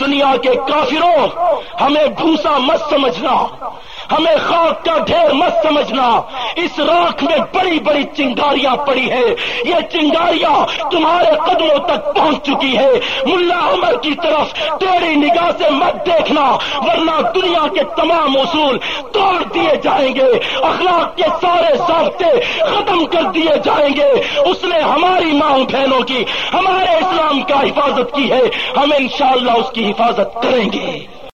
دنیا کے کافروں، ہمیں بھوسا مت سمجھنا۔ ہمیں خاک کا ڈھیر مت سمجھنا۔ اس راکھ میں بڑی بڑی چنگاریاں پڑی ہے یہ چنگاریاں تمہارے قدموں تک پہنچ چکی ہے ملا عمر کی طرف تیری نگاہ سے مت دیکھنا، ورنہ دنیا کے تمام اصول توڑ دیے جائیں گے۔ اخلاق کے سارے ضابطے ختم کر دیے جائیں گے۔ اس ہماری ماں بہنوں کی، ہمارے اسلام کا حفاظت کی ہے، ہم انشاءاللہ اس کی حفاظت کریں گے۔